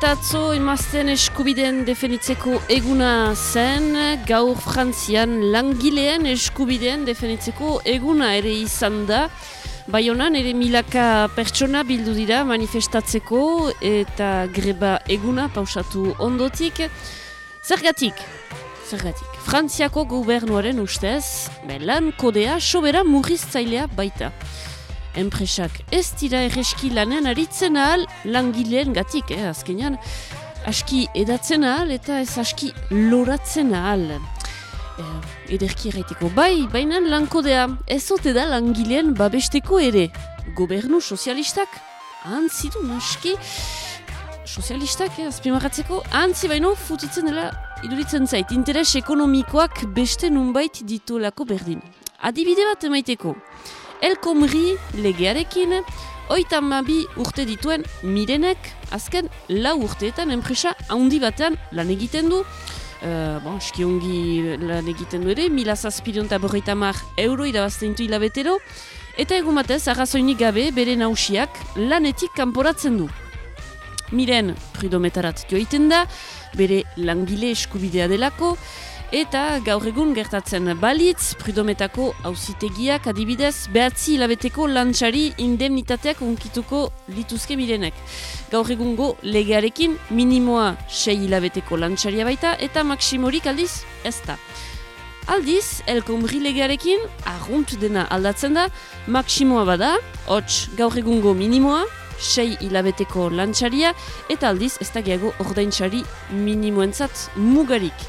eta atzo emazten eskubideen definitzeko eguna zen, gaur frantzian langileen eskubideen definitzeko eguna ere izan da. Baionan ere milaka pertsona bildu dira manifestatzeko eta greba eguna pausatu ondotik. Zergatik, zergatik, frantziako gobernuaren ustez, lan kodea sobera murriztzailea baita enpresak ez dira erreski lanen aritzen ahal langileen gatik, eh, azkenean, aski edatzen ahal eta ez aski loratzen ahal. Eh, ederki erraiteko, bai, baina lankodea, ez ote da langileen babesteko ere. Gobernu sozialistak, antzidu naski, sozialistak, eh, azpimarratzeko, antzi baino futitzen dela iduritzen zait, interes ekonomikoak beste nunbait ditolako berdin. Adibide bat emaiteko, Elkomri legearekin, oitan mabi urte dituen mirenek, azken lau urteetan enpresa handi batean lan egiten du. Uh, bon, skiongi lan egiten du ere, mila zazpirion eta borreita mar euro irabazten du hilabetero, eta egun batez, arrazoinik gabe bere nausiak lanetik kanporatzen du. Miren, prudometarat joiten da, bere langile eskubidea delako, Eta gaur egun gertatzen balitz, prudometako hauzitegiak adibidez, behatzi hilabeteko lantxari indemnitateak unkituko lituzke mirenek. Gaur egungo legearekin minimoa sei hilabeteko lantxaria baita eta maksimorik aldiz ez da. Aldiz, elkomri legearekin, arrunt dena aldatzen da, maksimoa bada, hots gaur egungo minimoa, sei hilabeteko lantxaria, eta aldiz ez da geago ordaintxari minimoentzat mugarik.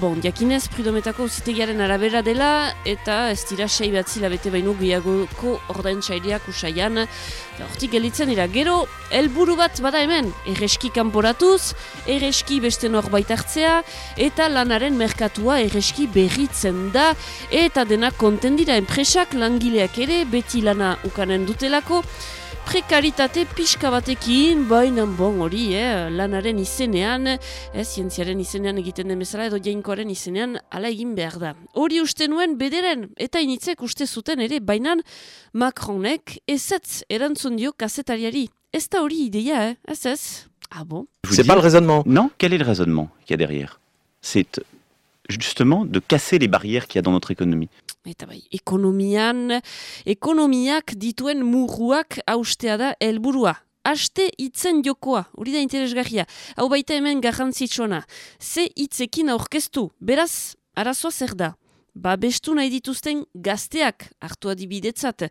Bon, jakinez, prudometako zitegiaren arabera dela, eta ez dira sei batzi labete baino gehiagoko ordain txairiak usaian. Hortik gelitzen dira, gero, helburu bat bada hemen, erreski kanporatuz, erreski beste norbait hartzea, eta lanaren merkatua erreski berritzen da, eta dena konten dira enpresak langileak ere, beti lana ukanen dutelako, prekaritate pixka batekin, baina bon hori, eh, lanaren izenean, eh, zientziaren izenean egiten den bezala, edo jainkoaren izenean, ala egin behar da. Hori uste nuen bederen, eta initzek uste zuten ere, baina Macronek ezetz erantzun dio kazetariari. Ez da hori ideia, eh? ez ez? Ah bon C'est pas le raisonnement. Non, quel est le raisonnement qu'il y a derrière? C'est justement de casser les barrières qu'il y a dans notre économie. Eta bai, ekonomian, ekonomiak dituen murruak austea da helburua. Aste hitzen jokoa, hori da interesgarria. Hau baita hemen garrantzitsuana. Ze hitzekin aurkeztu, beraz, arazoa zer da? Ba bestu nahi dituzten gazteak hartu adibidetzat.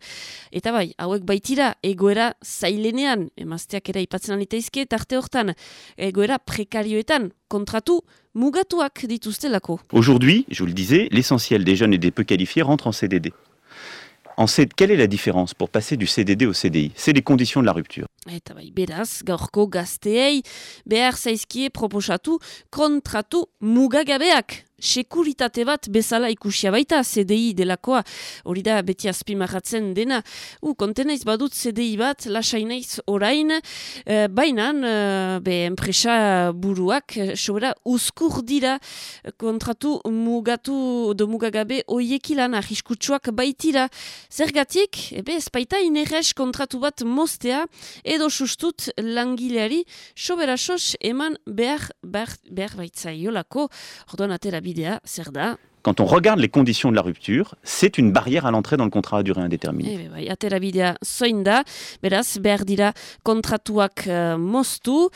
Eta bai, hauek baitira egoera zailenean, emazteak era ipatzen alitaizke, tarte hortan, egoera prekarioetan, kontratu mugatuak dituztelako. Aujourd'hui, je vous le disais, l'essentiel des jeunes et des peu qualifiés rentrent en CDD. En C... Quelle est la différence pour passer du CDD au CDI C'est les conditions de la rupture. Eta bai, beraz, gaurko gazteei behar zaizkie proposatu kontratu mugagabeak sekuritate bat bezala ikusia baita CDI delakoa, hori da beti azpimarratzen dena. U, kontenaiz badut CDI bat, lasainaiz orain, e, baina e, be enpresa buruak, e, sobera, uzkur dira kontratu mugatu do mugagabe oiekilan ahiskutsuak baitira. Zergatik, ebe ez baita inerrez kontratu bat mostea, edo sustut langileari, sobera sos eman behar, behar, behar baitzaiolako, ordoan atera Quand on regarde les conditions de la rupture, c'est une barrière à l'entrée dans le contrat à durée indéterminée. Ebe, bai, atera bidea zoin da, beraz, behar dira kontratuak uh, moztu, uh,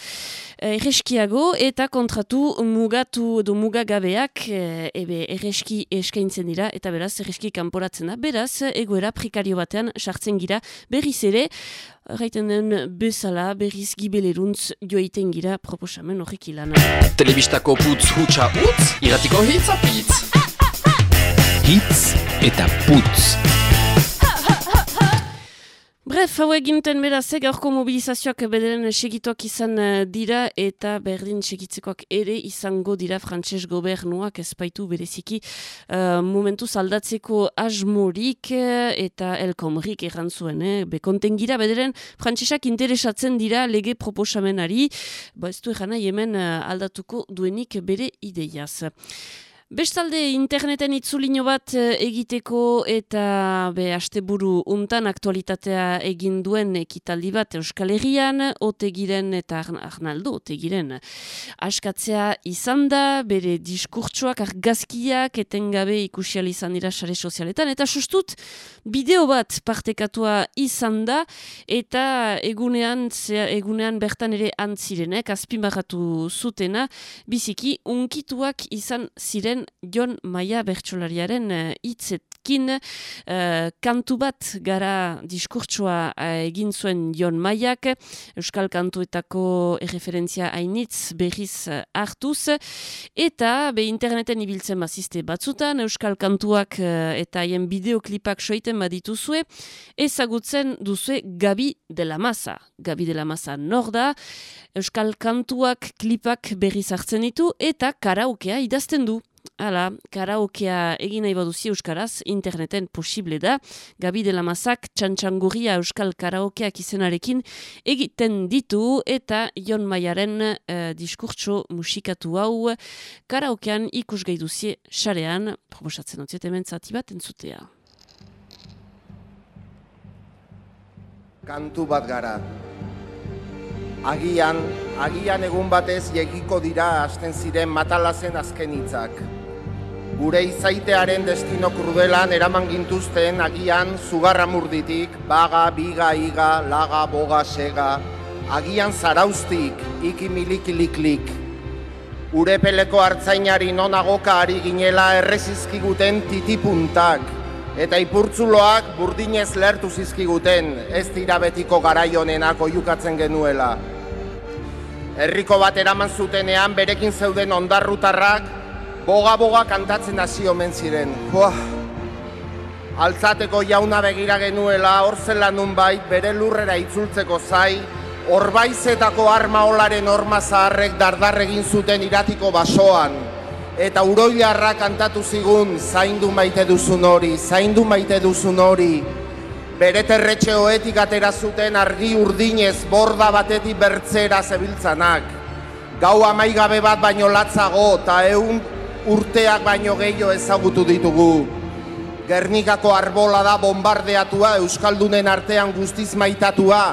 erreskiago, eta kontratu mugatu du mugagabeak, uh, ebe, erreski eskaintzen dira, eta beraz, erreski kanporatzen da, beraz, egoera prekario batean sartzen gira, berriz ere, Raiten den bezala berriz gibeleruntz joaiten gira proposamen horrek ilan. Telebistako putz hutsa utz, iratiko hitz apitz. Hitz eta putz. Bref, hau eginten beraz, gaurko mobilizazioak bederen segituak izan eh, dira eta berdin segitzekoak ere izango dira frantses gobernuak ezpaitu bereziki uh, momentu saldatzeko asmorik eh, eta elkomrik errantzuen. Eh? Bekonten gira bederen frantsesak interesatzen dira lege proposamenari, ba ez du hemen aldatuko duenik bere ideiaz. Bestalde interneten itzulino bat eh, egiteko eta be asteburu untan aktualitatea egin duen ekitaldi bat Euskal Herrian, otegiren eta arnaldo otegiren. Askatzea izan da, bere diskurtsoak argazkiak etengabe ikusial izan dira sare sozialetan, eta sustut bideo bat partekatua izan da, eta egunean, egunean bertan ere antzirenek, azpimarratu zutena, biziki unkituak izan ziren Jon Maia bertsolariaren eh, hitzetkin uh, kantu bat gara diskurtsua uh, egin zuen Jon Maiak. Euskal Kantuetako erreferentzia hainitz berriz hartuz. Eta be interneten ibiltzen bazizte batzutan Euskal Kantuak eta haien bideoklipak soiten badituzue. Ezagutzen duzue Gabi de la Masa. Gabi de la Masa nor da? Euskal Kantuak klipak berriz hartzen ditu eta karaokea idazten du. Hala, karaokea egin nahi baduzi Euskaraz, interneten posible da. Gabi de la Mazak, txantxangurria Euskal karaokeak izenarekin egiten ditu eta Jon Maiaren uh, diskurtso musikatu hau karaokean ikus gai duzie xarean, proposatzen dut hemen zati bat entzutea. Kantu bat gara. Agian, agian egun batez jegiko dira hasten ziren matalazen azken hitzak gure izaitearen destino krudelan eraman gintuzten agian zugarra murditik, baga, biga, iga, laga, boga, sega, agian zaraustik, iki milikiliklik. Ure peleko hartzainari nonagoka ari ginela errezizkiguten titipuntak, eta ipurtzuloak burdinez lertu zizkiguten, ez dira betiko garaionenak oiukatzen genuela. Herriko bat eraman zutenean berekin zeuden ondarrutarrak boga-boga kantatzen hasi omen ziren. Buah. Altzateko jauna begira genuela, hor zela nunbait bere lurrera itzultzeko zai, horbaizetako arma olaren orma zaharrek dardarregin zuten iratiko basoan. Eta uroilarra kantatu zigun, zaindu maite duzun hori, zaindu maite duzun hori. Bere terretxe hoetik atera zuten argi urdinez borda batetik bertzera zebiltzanak. Gau amaigabe bat baino latzago eta egun urteak baino gehiago ezagutu ditugu. Gernikako arbola da bombardeatua Euskaldunen artean guztiz maitatua,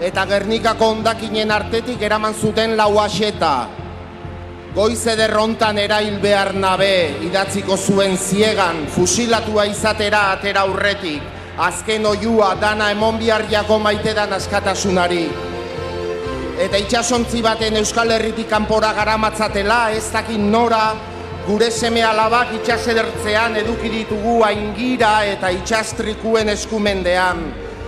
eta Gernikako ondakinen artetik eraman zuten lau aseta. Goiz ederrontan erail behar nabe, idatziko zuen ziegan, fusilatua izatera atera aurretik, azken oiua dana emon jako maitedan askatasunari. Eta itxasontzi baten Euskal Herritik kanpora garamatzatela, ez dakin nora, gure seme alabak itxasedertzean eduki ditugu aingira eta itxastrikuen eskumendean.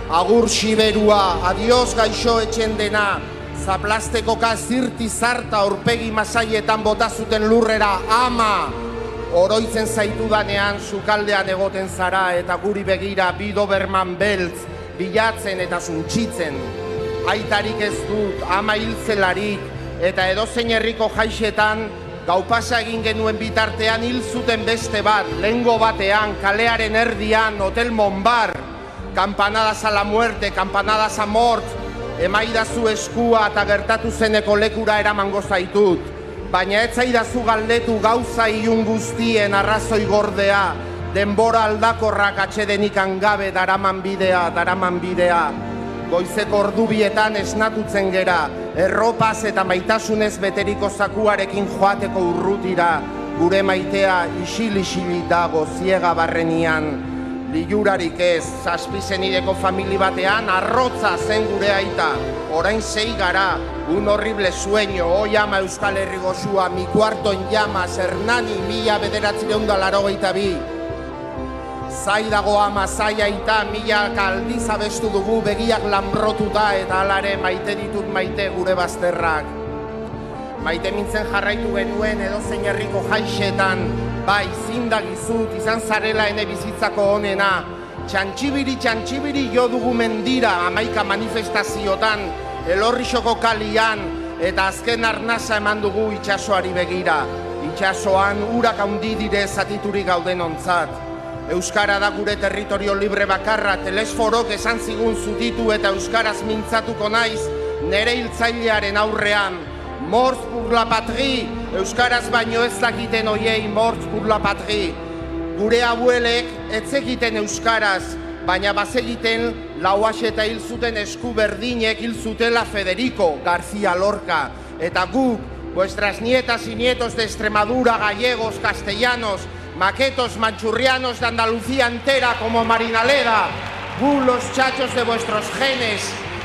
Agur siberua, adios gaixo etxen dena, zaplasteko kazirti zarta orpegi masaietan bota zuten lurrera ama. Oroitzen zaitu danean, sukaldean egoten zara eta guri begira bido berman beltz, bilatzen eta zuntxitzen. Aitarik ez dut, ama hilzelarik, eta edozein herriko jaixetan, Gau pasa egin genuen bitartean hil zuten beste bat, lengo batean, kalearen erdian, hotel Monbar, kampanadas a la muerte, kampanadas a mort, emaidazu eskua eta gertatu zeneko lekura eraman gozaitut, baina ez zaidazu galdetu gauza iun guztien arrazoi gordea, denbora aldakorrak atxedenik angabe daraman bidea, daraman bidea, goizeko ordubietan esnatutzen gera, erropaz eta maitasunez beteriko zakuarekin joateko urrutira, gure maitea isil-isili dago ziega barrenian, Ligurarik ez, zazpizen ideko famili batean, arrotza zen gure aita, orain zei gara, un horrible sueño, oi ama euskal herri gozua, mi kuarto en llama, zernani, mila bederatzi da laro bi, Zai dago ama zai aita mila kaldi zabestu dugu begiak lanbrotuta eta alare maite ditut maite gure bazterrak. Maite mintzen jarraitu genuen edo zein herriko jaixetan, bai zindagizut izan zarela ene bizitzako honena, txantxibiri txantxibiri jo dugu mendira amaika manifestaziotan, elorrixoko kalian, eta azken arnasa eman dugu itxasoari begira. Itxasoan urak handi dire zatiturik gauden ontzat. Euskara da gure territorio libre bakarra, telesforok esan zigun zutitu eta Euskaraz mintzatuko naiz, nere hiltzailearen aurrean. Morz pur la Euskaraz baino ez dakiten oiei mortz burla patri. Gure abuelek etzekiten Euskaraz, baina bazegiten lauaxeta hil zuten esku berdinek hil zutela Federico García Lorca. Eta guk, vuestras nietas y nietos de Extremadura, gallegos, castellanos, maquetos manchurrianos de Andalucía entera como Marinaleda, gu los chachos de vuestros genes,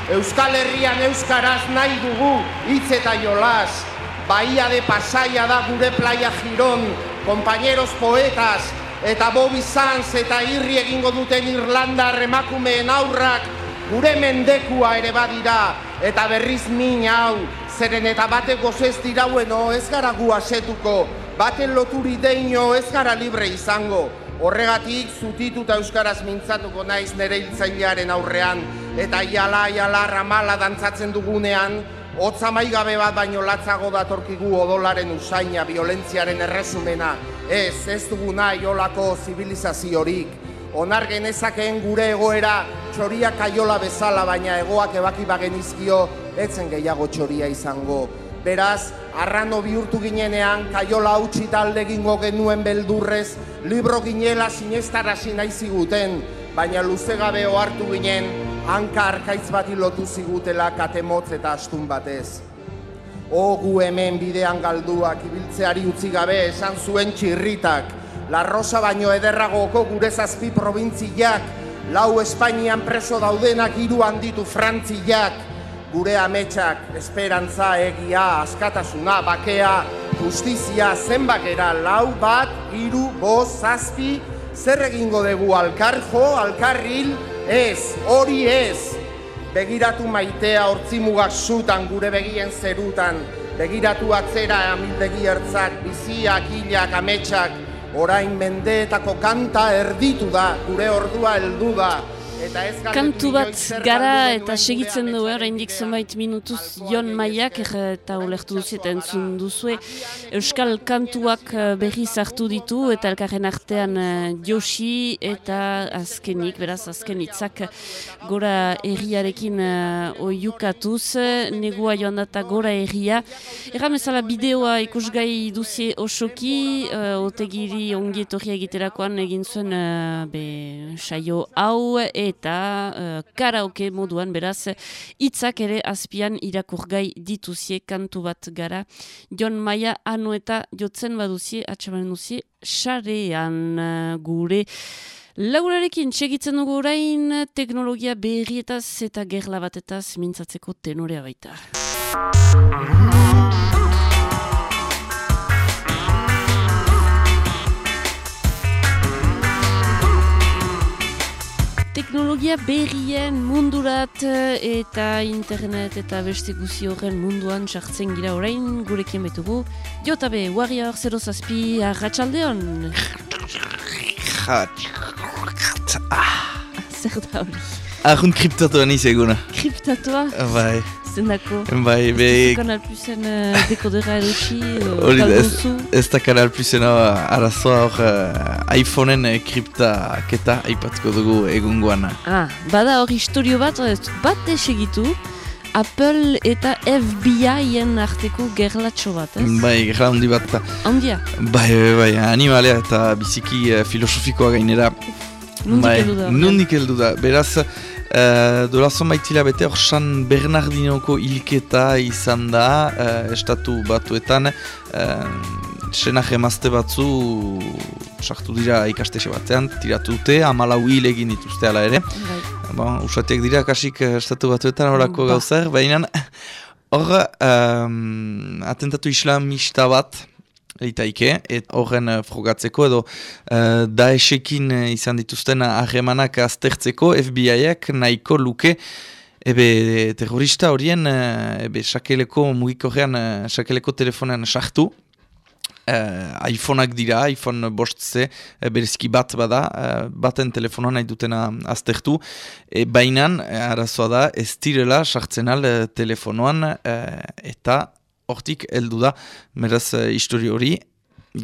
Euskal Herrian Euskaraz nahi dugu hitz eta jolas, Bahía de Pasaia da gure playa Girón, compañeros poetas, eta Bobby Sanz eta irri egingo duten Irlanda remakumeen aurrak, gure mendekua ere badira, eta berriz min hau, zeren eta batek gozez diraueno ez gara gu asetuko, baten loturi deino ez gara libre izango. Horregatik zutituta euskaraz mintzatuko naiz nere hiltzailearen aurrean eta jala jala ramala dantzatzen dugunean hotza maigabe bat baino latzago datorkigu odolaren usaina violentziaren erresumena. Ez, ez dugu nahi olako zibilizaziorik. Onar genezakeen gure egoera txoria kaiola bezala baina egoak ebaki bagenizkio etzen gehiago txoria izango. Beraz, arrano bihurtu ginenean, kaiola hautsi talde gingo genuen beldurrez, libro ginela sinestarazi nahi ziguten, baina luze gabe ohartu ginen, hanka arkaitz bat lotu zigutela katemotz eta astun batez. O gu hemen bidean galduak ibiltzeari utzi gabe esan zuen txirritak, La Rosa baino ederragoko gure zazpi probintziak, lau Espainian preso daudenak hiru handitu frantziak, gure ametsak, esperantza, egia, askatasuna, bakea, justizia, zenbakera, lau bat, hiru, boz, zazpi, zer egingo dugu alkarjo, alkarril, ez, hori ez. Begiratu maitea hortzimugak zutan gure begien zerutan, begiratu atzera amildegi ertzak, biziak, hilak, ametsak, orain mendeetako kanta erditu da, gure ordua heldu da, Kantu bat gara eta segitzen du oraindik zenbait minutuz Jon Maiak eta ulertu duzu eta entzun duzue. Euskal kantuak eh, berri zartu ditu eta elkarren artean eh, Joshi eta azkenik, beraz azken itzak gora erriarekin uh, oiukatuz, negua joan data gora erria. Erra mesala bideoa ikusgai duzie osoki, uh, otegiri ongi etorria egiterakoan egin zuen uh, be, saio hau eta uh, karaoke moduan beraz hitzak ere azpian irakurgai dituzie kantu bat gara Jon Maia anu eta jotzen baduzie atxamanen duzie xarean uh, gure Laurarekin txegitzen dugu orain teknologia berrietaz eta gerla batetaz mintzatzeko tenorea baita. Teknologia berrien mundurat eh, eta internet eta beste guzi horren munduan sartzen gira orain gurekin betugu. Jota be, Warrior 0 zazpi arratxaldeon? Zer da hori? Arrun kriptatoa niz eguna. Kriptatoa? Bai. Zendako? Bai, be... Kanal Plusen uh, dekodera edutsi, Hori ez da Kanal Plusen arazoa hor uh, iPhoneen uh, kriptaketa aipatuko dugu egungoan. Ah, bada hor historio bat, bat esegitu, Apple eta FBI-en arteko gerlatxo bat, ez? Bai, gerla handi bat. Handia? Bai, bai, bai, animalea eta biziki uh, filosofikoa gainera. Nundik bai, heldu da? Nundik heldu da, beraz... Uh, Dola zonbaitila bete hor San Bernardinoko hilketa izan da uh, estatu batuetan uh, senak emazte batzu sartu dira ikastese batean, tiratu dute, amalau hil egin dituzte ala ere. Bai. Bon, usatiak dira kasik estatu batuetan horako ba. gauzer, baina hor um, atentatu islamista bat, Eitaike, et horren uh, frogatzeko edo uh, Daeshekin uh, izan dituzten ahemanak aztertzeko FBI-ak nahiko luke ebe terrorista horien uh, ebe sakeleko mugikorrean, uh, sakeleko telefonean sartu. Uh, iPhoneak dira, iPhone bostze, uh, berezki bat bada, uh, baten telefonoan nahi dutena aztertu. E, Bainan, arazoa da, ez direla sartzen al telefonoan eta hortik heldu da, beraz, uh, histori hori,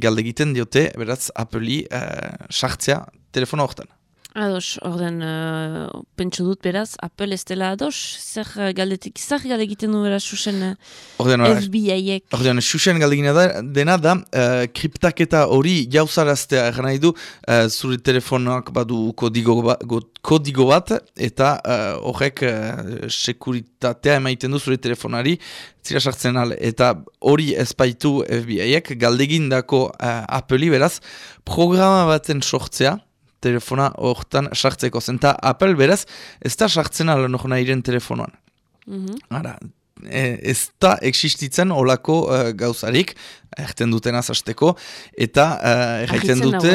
galde egiten diote, beraz, apeli uh, sartzea telefona horretan. Ados, orden, uh, pentsu dut beraz, Apple ez dela ados, zer uh, galdetik, zer galdegiten du beraz susen uh, Ordean, FBI-ek. Ordean, susen galdegina da, dena da, uh, kriptaketa hori jauzaraztea egan nahi du, uh, zure telefonoak badu kodigo, ba, go, kodigo bat, eta uh, horrek uh, sekuritatea emaiten du zure telefonari, zira sartzen al, eta hori ezpaitu FBI-ek, galdegindako uh, Apple-i beraz, programa baten sortzea, telefona hortan sartzeko. Zenta Apple beraz, ez da sartzen ala nok nahiren telefonoan. Mhm. Ara, e, ez da existitzen olako uh, gauzarik, erten duten azasteko, eta uh, erraiten dute,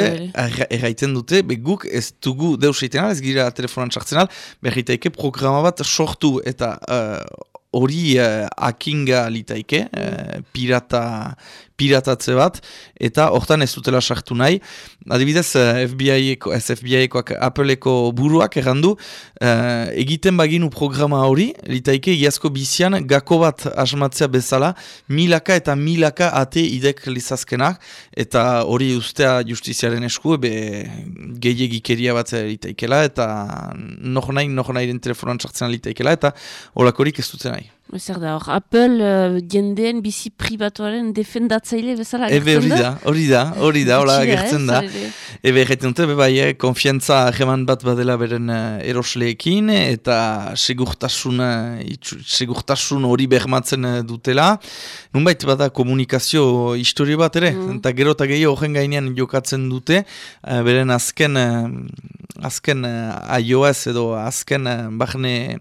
erraiten dute, be guk ez dugu deus egiten al, ez gira telefonan sartzen al, berritaike programa bat sortu, eta uh, hori uh, akinga litaike, uh, pirata, piratatze bat, eta hortan ez dutela sartu nahi. Adibidez, uh, FBI-eko, ez FBI-ekoak Apple-eko buruak errandu, uh, egiten baginu programa hori, litaike egiazko bizian gako bat asmatzea bezala, milaka eta milaka ate idek lizazkenak, eta hori ustea justiziaren esku, be gehiagikeria bat litaikela, eta noh nahi, noh nahiren telefonan sartzen litaikela, eta holakorik ez duten nahi. Zer da, hor, Apple uh, jendeen bizi pribatuaren defendatzaile bezala Ebe hori da, hori da, hori da, hola eh, da. Ebe egiten dute, bai, eh, konfiantza heman bat badela beren uh, erosleekin, eta segurtasun, uh, segurtasun hori bermatzen uh, dutela. Nunbait bada komunikazio historio bat ere, Mm. eta gero eta gehiago horren gainean jokatzen dute, uh, beren azken, azken uh, iOS edo azken uh, bahne,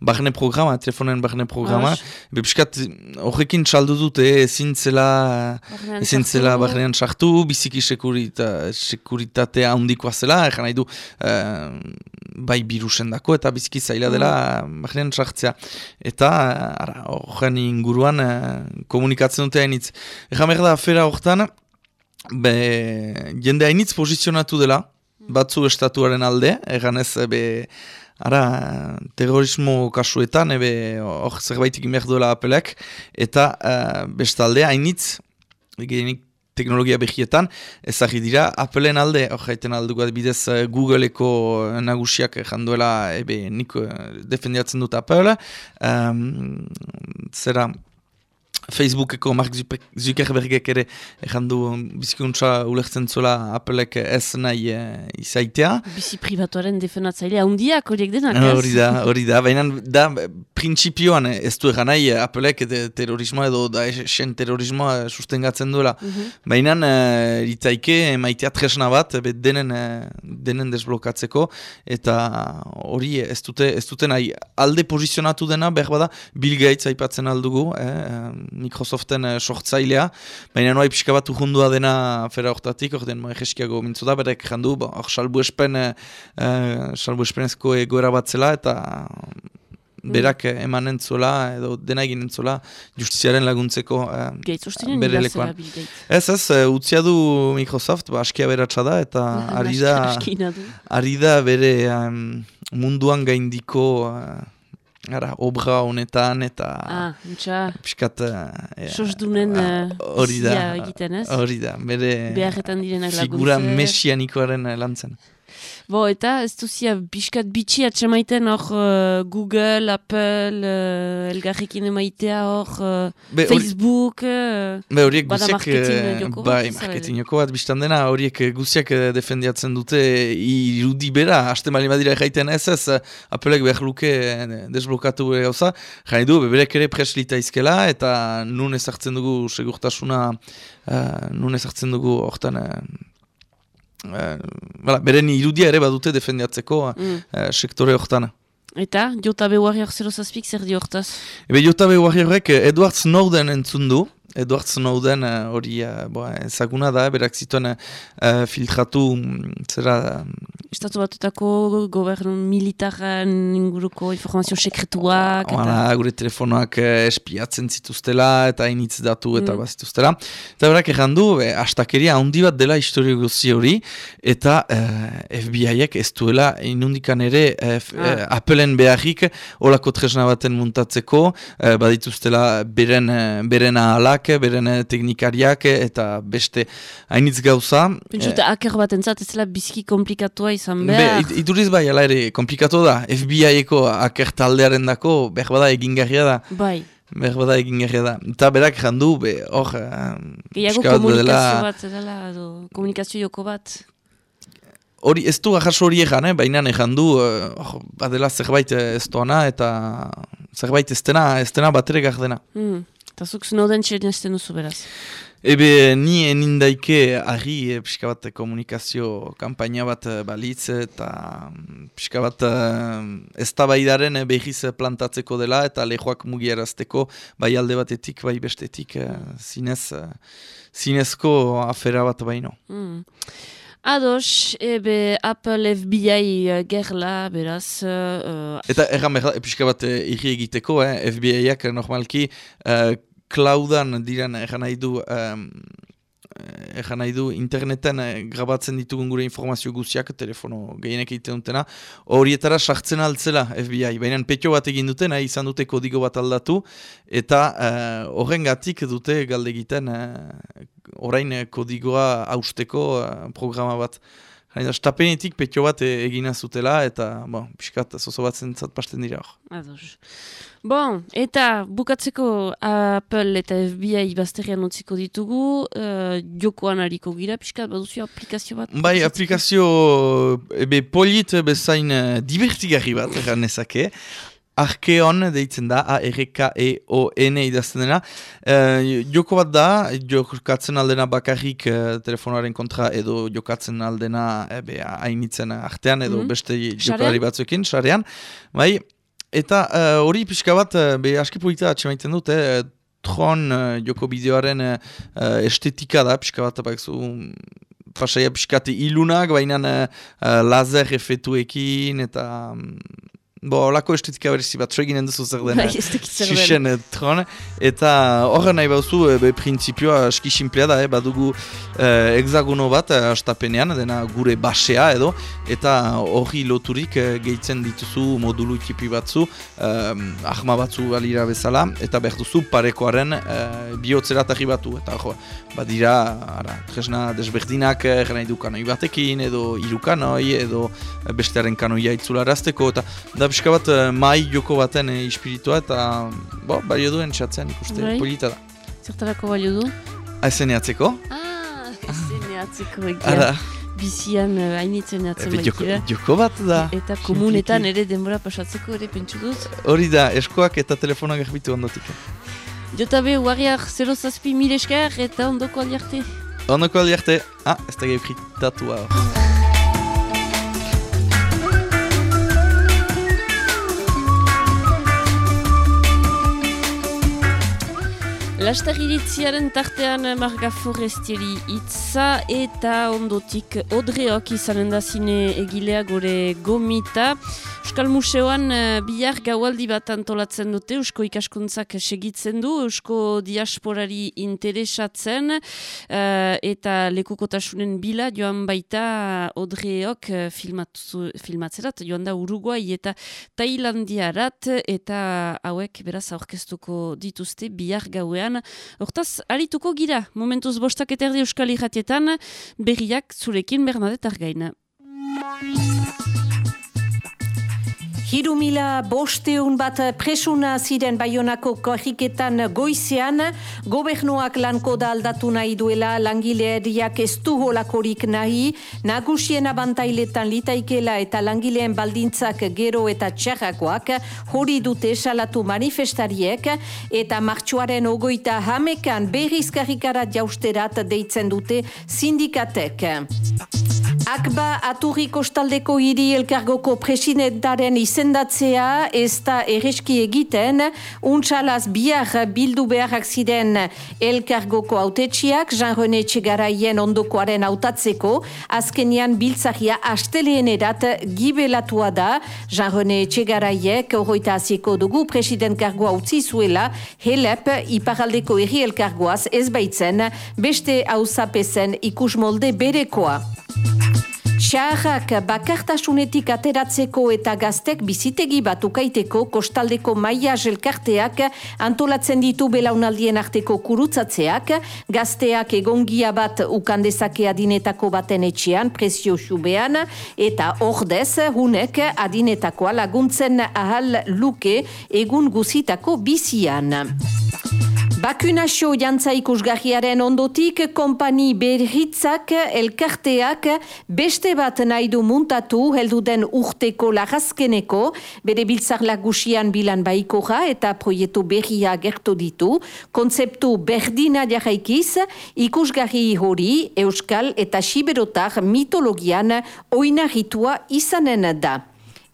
bahne programa, telefonen bahne programa, Ah, Be piskat horrekin saldu dute ezin zela ezin zela barnean sartu, biziki sekurita, sekuritatea handikoa zela, egan nahi du eh, bai birusen dako eta biziki zaila dela barnean sartzea. Eta ara, horren inguruan eh, komunikatzen dute hainitz. Egan behar da afera horretan, be, jende hainitz posizionatu dela, batzu estatuaren alde, egan ez be, Ara, terrorismo kasuetan, ebe hor zerbait egin behar apelek, eta uh, bestalde hainitz, gehienik teknologia behietan, ezagri dira, apelen alde, hor jaiten aldugu adibidez eh, Googleeko eh, nagusiak janduela, ebe nik defendiatzen dut apel, um, zera, Facebookeko Mark Zuckerbergek ere jandu bizikuntza ulertzen zuela apelek ez nahi uh, izaitea, Bizi pribatuaren defendatzaile handiak horiek denak, ez? Hori da, hori da. Baina da, eh, ez du egan nahi, eh, Applek te- terrorismoa edo da esen terrorismoa sustengatzen duela. Mhm. Baina uh, itaike maitea tresna bat, be denen, eh, denen desblokatzeko, eta hori ez dute, ez dute nahi alde posizionatu dena, behar bada, Bill Gates aipatzen aldugu, eh, Microsoften eh, sortzailea, baina noai pixka bat urrundua dena fera hortatik, orden moe jeskiago mintzu da, berek jandu, ba, hor salbu espen, eh, salbu espenezko egoera bat zela, eta berak eh, emanen zuela, edo dena eginen zuela, justiziaren laguntzeko eh, ustinen bere lekuan. Gates. Ez ez, eh, utzia du Microsoft, ba, askia beratsa da, eta ari da, ari da bere em, munduan gaindiko eh, ara, obra honetan, eta Ah, ntxa, piskat... eh, sosdunen ah, uh, hori da, bizia egiten, ez? hori da, bere Beharretan direnak figura laguntzen. mesianikoaren eh, lantzen. Bo, eta ez duzia biskat bitxi atxemaiten hor uh, Google, Apple, uh, elgarrekin emaitea hor, uh, Be, Facebook, uh, Be horiek guziak, bai, joko bat biztan dena, horiek guziak defendiatzen dute irudi bera, haste mali badira jaiten ez ez, Applek behar luke desblokatu gauza, jai du, beberek ere preslita izkela, eta nun ezartzen dugu segurtasuna, uh, nun ezartzen dugu hortan, uh, uh, beren irudia ere badute defendiatzeko mm. uh, sektore hortan. eta jota behuarriak zero zazpik zer di hortaz? Ebe jota horrek eh, Edward Snowden entzun du. Edward Snowden eh, hori uh, ezaguna da, berak zituen eh, filtratu mm, zera Estatu batutako gobernun militaren inguruko informazio sekretuak. Hala, gure telefonoak eh, espiatzen zituztela eta hainitz datu eta Mm. bazituztela. Eta berak errandu, e, astakeria handi bat dela historio guzti hori, eta eh, FBI-ek ez duela inundikan ere eh, f- Ah. eh, Appleen beharrik olako tresna baten muntatzeko, eh, badituztela beren, eh, beren ahalak, beren eh, teknikariak eh, eta beste hainitz gauza. Pentsu eta aker bat entzat ez zela biziki komplikatua izan behar. Be, iduriz bai, ala ere, komplikatu da, FBI-eko akertaldearen dako, behar bada egingarria da. Bai. Behar bada egingarria da. Eta berak jandu, be, hor... Gehiago komunikazio bat, edala, do, komunikazio joko bat. Hori, ez du ahaso hori egan, eh? baina egan du, uh, badela zerbait ez doana, eta zerbait ez dena, ez dena bat ere gardena. Mm. Eta zuk Snowden txerin ez duzu beraz. Ebe, ni enindaike argi e, pixka bat komunikazio kampaina bat balitz eta pixka bat ez da baidaren behiz plantatzeko dela eta lehoak mugiarazteko bai alde batetik, bai bestetik zinez, zinezko afera bat baino. Mm. Ados, ebe Apple FBI gerla, beraz... Uh, eta erran behar, pixka bat irri egiteko, eh? FBI-ak normalki... Uh, cloudan diren egan nahi du um, egan nahi du interneten grabatzen ditugun gure informazio guziak telefono gehienek egiten dutena horietara sartzen altzela FBI baina petio bat egin duten izan dute kodigo bat aldatu eta horren gatik dute galde egiten orain kodigoa hausteko programa bat Hain, stapenetik petio bat egina zutela eta, bon, piskat, zozo bat zentzat pasten dira hor. Bon, eta bukatzeko Apple eta FBI bazterian notziko ditugu, uh, jokoan hariko gira, piskat, baduzio aplikazio bat? Bai, aplikazio ebe polit bezain uh, divertigarri bat, egan nezake. Arkeon deitzen da, A-R-K-E-O-N idazten dena. Uh, joko bat da, jokatzen aldena bakarrik uh, telefonaren kontra edo jokatzen aldena hainitzen artean edo mm -hmm. beste jokalari batzuekin, sarean. Bai, Eta eh, hori pixka bat, be aski polita atxemaiten dut, eh, tron joko bideoaren estetika da, pixka bat, zu, pasaia pixkate ilunak, baina laser efetuekin, eta um, Bo, lako estetika berezi bat, treginen duzu zer dena. Xixen eh, tron. Eta horre nahi bauzu, e, be, prinsipioa eski simplea da, e, badugu e, hexagono bat, astapenean, dena gure basea edo, eta hori loturik e, gehitzen dituzu modulu tipi batzu, e, ahma batzu alira bezala, eta behar duzu parekoaren e, bihotzera batu. Eta jo, badira, ara, tresna desberdinak e, nahi du kanoi batekin, edo irukanoi, edo bestearen kanoia itzularazteko, eta da pixka bat uh, mai joko baten uh, ispiritua eta bo, balio duen txatzen ikuste Rai. polita da. Zertarako balio du? Aezeneatzeko. Ah, aezeneatzeko egia. Bizian uh, hainitzen jatzen joko, joko bat da. eta komunetan ere denbora pasatzeko ere pentsu dut. Hori da, eskoak eta telefonak garbitu ondotik. Jota be, huariak 0 zazpi mil esker eta ondoko aliarte. Ondoko aliarte. Ah, ez da gehi fritatua. Lastar iritziaren tartean Marga Forestieri itza eta ondotik odreok izanen da zine egilea gore gomita. Euskal Museoan uh, bihar gaualdi bat antolatzen dute, Eusko ikaskuntzak segitzen du, Eusko diasporari interesatzen uh, eta lekukotasunen bila joan baita odreok uh, filmatzerat, joan da Uruguai eta Tailandiarat eta hauek beraz aurkeztuko dituzte bihar gauean. Hortaz, arituko gira, momentuz bostak eta erdi Euskal Iratietan, berriak zurekin Bernadette Argaina. Hiru mila bosteun bat presuna ziren baionako kohiketan goizean, gobernuak lanko da aldatu nahi duela langileeriak ez du holakorik nahi, nagusien abantailetan litaikela eta langileen baldintzak gero eta txarrakoak hori dute salatu manifestariek. Eta martxuaren ogoita hamekan berrizkarrikarat jausterat deitzen dute sindikatek. Akba aturri kostaldeko hiri elkargoko presidentaren izendatzea ez da erreski egiten, untsalaz biar bildu beharrak ziren elkargoko autetxiak, Jean-René Txegaraien ondokoaren autatzeko, azkenian biltzaria asteleen erat gibelatua da, Jean-René Txegaraiek horroita aziko dugu president kargoa utzi zuela, helep iparaldeko erri elkargoaz ez baitzen, beste hauzapezen ikus molde berekoa. Txarrak bakartasunetik ateratzeko eta gaztek bizitegi bat ukaiteko kostaldeko maia elkarteak antolatzen ditu belaunaldien arteko kurutzatzeak, gazteak egongia bat ukandezake adinetako baten etxean, presio xubean, eta ordez, hunek adinetakoa laguntzen ahal luke egun guzitako bizian. Bakunazio jantza ikusgarriaren ondotik, kompani berritzak elkarteak beste bat nahi du muntatu heldu den urteko lagazkeneko, bere biltzar lagusian bilan baikoja eta proiektu berria gertu ditu, kontzeptu berdina jarraikiz, ikusgarri hori euskal eta siberotar mitologian oinarritua izanen da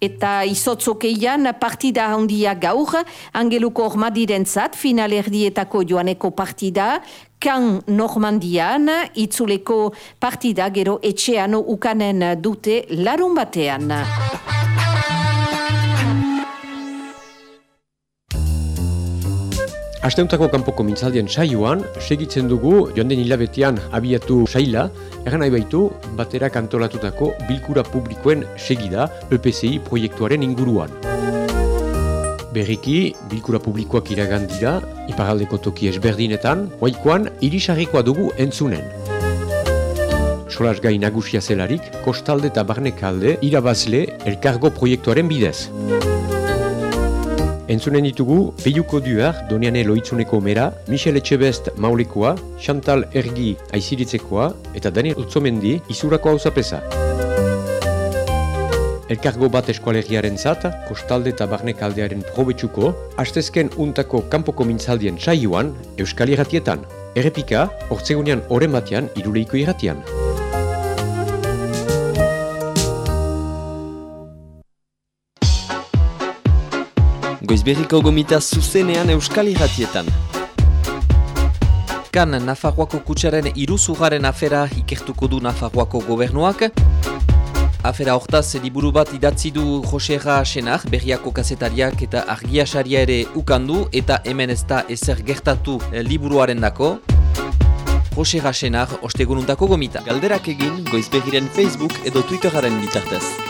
eta izotzokeian partida handia gaur, angeluko ormadiren zat, finalerdietako joaneko partida, kan Normandian, itzuleko partida gero etxean ukanen dute larun batean. Asteuntako kanpoko mintzaldien saioan, segitzen dugu joan den hilabetean abiatu saila, eran nahi baitu batera kantolatutako bilkura publikoen segida EPCI proiektuaren inguruan. Berriki, bilkura publikoak iragan dira, iparaldeko toki esberdinetan, oaikoan irisarrikoa dugu entzunen. Solas gai nagusia zelarik, kostalde eta barnekalde irabazle elkargo proiektuaren bidez. Entzunen ditugu, Peiuko Duar, Doniane Loitzuneko Mera, Michel Etxebest Maulekoa, Chantal Ergi Aiziritzekoa eta Daniel Utzomendi Izurako Hauzapesa. Elkargo bat eskualegiaren zat, kostalde eta barnekaldearen probetsuko, hastezken untako kanpoko mintzaldien saioan, Euskal Iratietan. Errepika, hortzegunean oren batean, iruleiko iratian. Goizberriko gomita zuzenean euskal irratietan. Kan Nafarroako kutsaren iruzugaren afera ikertuko du Nafarroako gobernuak. Afera hortaz, liburu bat idatzi du Josera Senar, berriako kazetariak eta argiasaria ere ukandu eta hemen ez da ezer gertatu eh, liburuaren dako. Josera Senar, ostegununtako gomita. Galderak egin, goizberriren Facebook edo Twitteraren bitartez.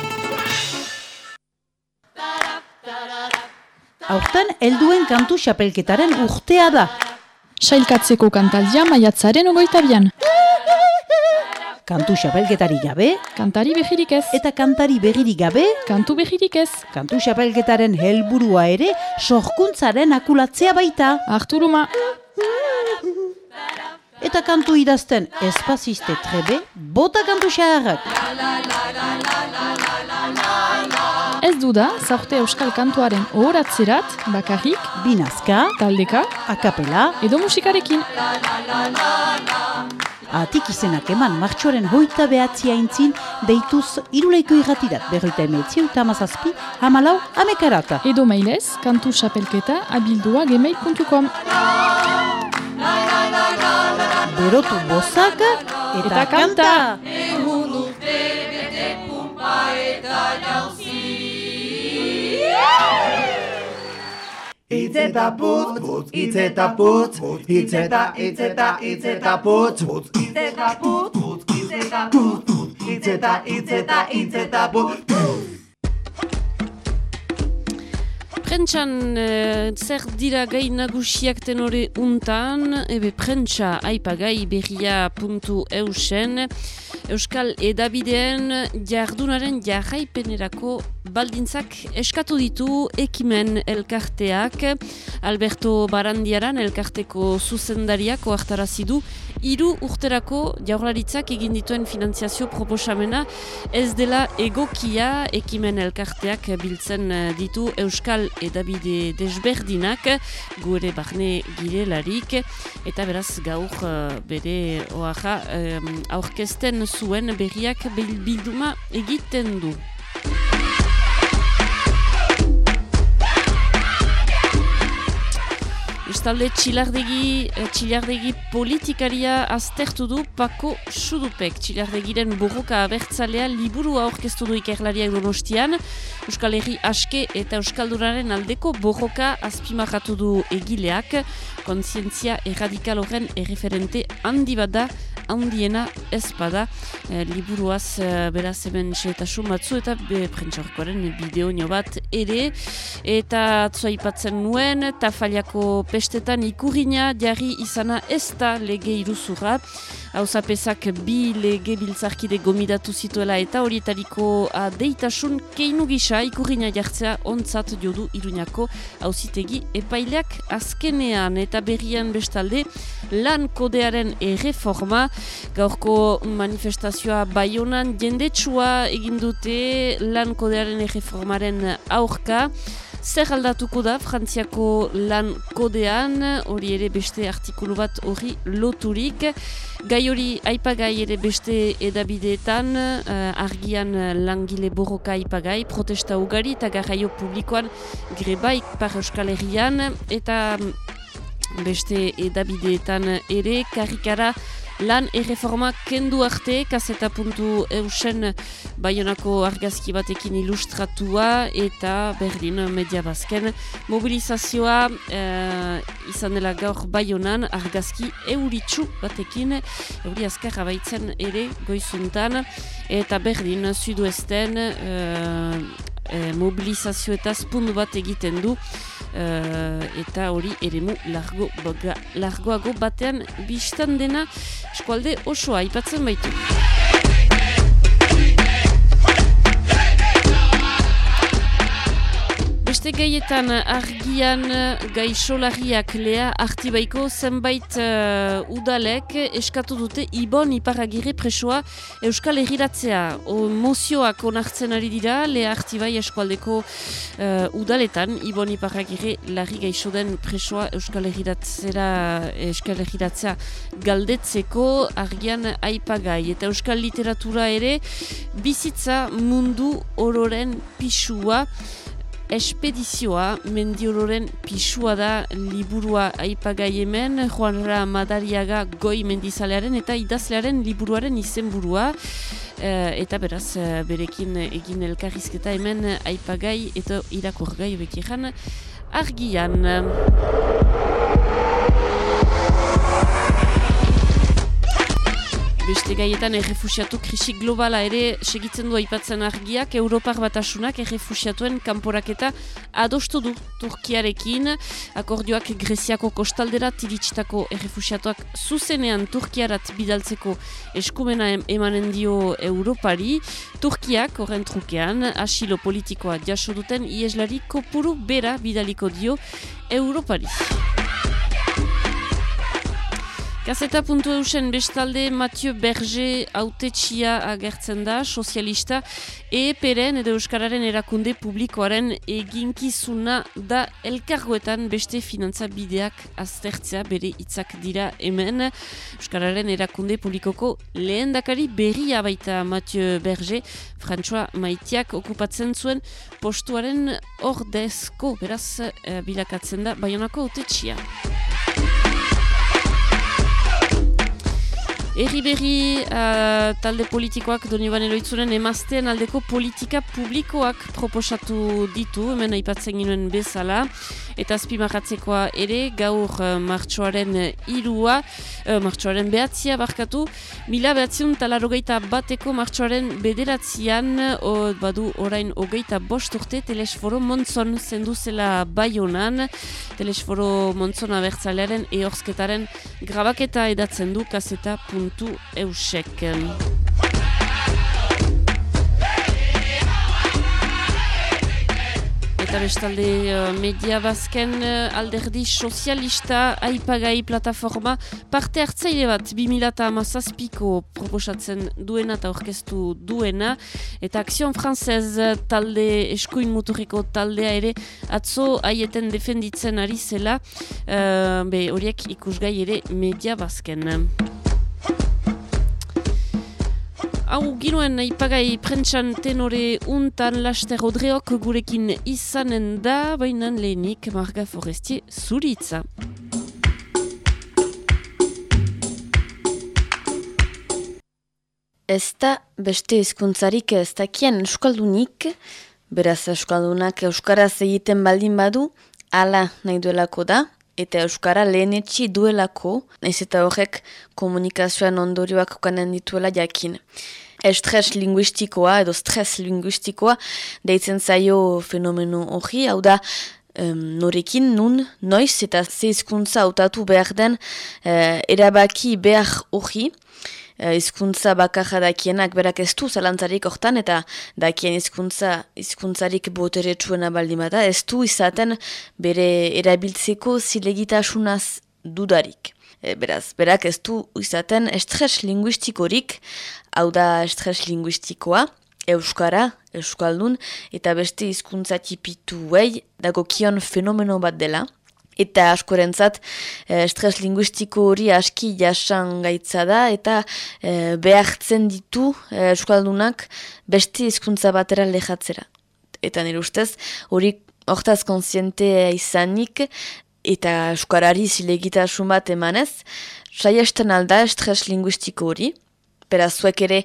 Aurten helduen kantu xapelketaren urtea da. Sailkatzeko kantaldia maiatzaren ogoita bian. Kantu xapelketari gabe, kantari behirik ez. Eta kantari behirik gabe, kantu behirik ez. Kantu xapelketaren helburua ere, sorkuntzaren akulatzea baita. Arturuma. Eta kantu idazten espaziste trebe, bota kantu xaharrak. Ez du da, zaurte euskal kantuaren ohoratzerat, bakarrik, binazka, taldeka, akapela, edo musikarekin. Atik izenak eman martxoaren hoita behatzia intzin, deituz iruleiko irratirat, berroita emetzi eta amazazpi, hamalau, amekarata. Edo mailez, kantu xapelketa abildua gemail.com. Berotu bozak eta, eta kanta! Egun Itz eta putz, putz, itz eta putz, itz eta, itz eta, itz eta putz, itz eta putz, putz, itz eta putz, itz eta, itz eta, itz eta putz. Prentxan, e, zer dira gai nagusiak tenore untan, ebe prentxa aipagai berria puntu eusen, Euskal Edabideen jardunaren jarraipenerako baldintzak eskatu ditu ekimen elkarteak. Alberto Barandiaran elkarteko zuzendariak oartarazi du hiru urterako jaurlaritzak egin dituen finantziazio proposamena. Ez dela egokia ekimen elkarteak biltzen ditu Euskal Edabide desberdinak gure barne girelarik. Eta beraz gaur eh, bere oaxa aurkesten zuen berriak bilduma egiten du. Bestalde txilardegi, eh, txilardegi politikaria aztertu du Pako Sudupek. Txilardegiren borroka abertzalea liburu aurkeztu du ikerlaria donostian. Euskal Herri aske eta Euskalduraren aldeko borroka azpimarratu du egileak. Kontzientzia erradikal horren erreferente handi bada handiena ezpada e, liburuaz e, beraz hemen xetasun batzu eta be, prentxorkoaren bideonio bat ere. Eta atzua ipatzen nuen tafaliako pestetan ikurina jarri izana ez da lege iruzurra hauzapezak bi lege biltzarkide gomidatu zituela eta horietariko deitasun keinu gisa ikurina jartzea ontzat jodu iruñako hauzitegi epaileak azkenean. Eta berrian bestalde lan kodearen erreforma. Gaurko manifestazioa baionan jendetsua egindute lan kodearen erreformaren aurka. Zer aldatuko da Frantziako lan kodean, hori ere beste artikulu bat hori loturik. Gai hori aipagai ere beste edabideetan, uh, argian langile borroka aipagai, protesta ugari eta garraio publikoan grebaik par euskal herrian, eta beste edabideetan ere karikara lan erreforma kendu arte, kaseta puntu eusen baionako argazki batekin ilustratua eta berdin media bazken mobilizazioa eh, izan dela gaur baionan argazki euritsu batekin euri azkar abaitzen ere goizuntan. Eta berdin suduesten eh, eh, mobilizazioetaz puntu bat egiten du uh, eta hori eremu largo, largoago batean biztan dena eskualde osoa aipatzen baitu. Beste gaietan argian gaixolariak lea artibaiko zenbait uh, udalek eskatu dute Ibon iparagire presoa Euskal Heriratzea. O, mozioak onartzen ari dira lea artibai eskualdeko uh, udaletan Ibon iparagire larri gaixo den presoa Euskal Heriratzea, Euskal Heriratzea galdetzeko argian aipagai. Eta Euskal Literatura ere bizitza mundu ororen pisua espedizioa mendioloren pisua da liburua aipagai hemen Juanra Madariaga goi mendizalearen eta idazlearen liburuaren izenburua. Uh, eta beraz uh, berekin egin elkarrizketa hemen aipagai eta irakurgai bekiran argian Beste gaietan errefusiatu krisi globala ere segitzen du aipatzen argiak Europar batasunak errefusiatuen kanporaketa adostu du Turkiarekin. Akordioak Greziako kostaldera tiritsitako errefusiatuak zuzenean Turkiarat bidaltzeko eskumena emanen dio Europari. Turkiak horren trukean asilo politikoa jaso duten ieslari kopuru bera bidaliko dio Europari. Gazeta puntu eusen bestalde Mathieu Berger autetxia agertzen da, sozialista, EPRen edo Euskararen erakunde publikoaren eginkizuna da elkargoetan beste finantza bideak aztertzea bere hitzak dira hemen. Euskararen erakunde publikoko lehen dakari berria baita Mathieu Berger, François Maitiak okupatzen zuen postuaren ordezko, beraz, e, bilakatzen da, baionako autetxia. Erri berri uh, talde politikoak doni banen loitzunen emaztean aldeko politika publikoak proposatu ditu, hemen aipatzen ginoen bezala, eta azpimarratzekoa ere gaur uh, martxoaren irua, uh, martxoaren behatzia barkatu, mila behatziun talarogeita bateko martxoaren bederatzean, uh, badu orain hogeita bost urte, telesforo montzon zenduzela baionan, telesforo montzon abertzalearen eorzketaren grabaketa edatzen du kaseta puntu eusek. Eta bestalde uh, media bazken uh, alderdi sozialista aipagai plataforma parte hartzaile bat 2008ko proposatzen duena eta orkestu duena eta Action Frances talde eskuin muturriko taldea ere atzo haieten defenditzen ari zela uh, be horiek ikusgai ere media bazken. Hau ginuen ipagai prentsan tenore untan laster odreok gurekin izanen da, bainan lehenik Marga Forestier zuritza. Ez da beste hizkuntzarik ez dakien euskaldunik, beraz euskaldunak euskaraz egiten baldin badu, ala nahi duelako da, eta Euskara lehenetxi duelako, ez eta horrek komunikazioan ondorioak okanen dituela jakin. Estres linguistikoa edo stres linguistikoa deitzen zaio fenomeno hori, hau da um, norekin nun, noiz eta zeizkuntza hautatu behar den uh, erabaki behar hori, uh, izkuntza bakarra dakienak berak ez du zalantzarik hortan eta dakien izkuntza izkuntzarik botere txuena baldimata, ez du izaten bere erabiltzeko zilegitasunaz dudarik. E, beraz, berak ez du izaten estres linguistikorik, hau da estres linguistikoa, Euskara, Euskaldun, eta beste hizkuntza tipitu dago dagokion fenomeno bat dela. Eta askorentzat, e, estres linguistiko hori aski jasan gaitza da, eta e, behartzen ditu e, Euskaldunak beste hizkuntza batera lehatzera. Eta nire ustez, hori hortaz konsiente izanik, eta eskarari zilegitasun bat emanez, saiesten alda estres linguistiko hori, Beraz, zuek ere,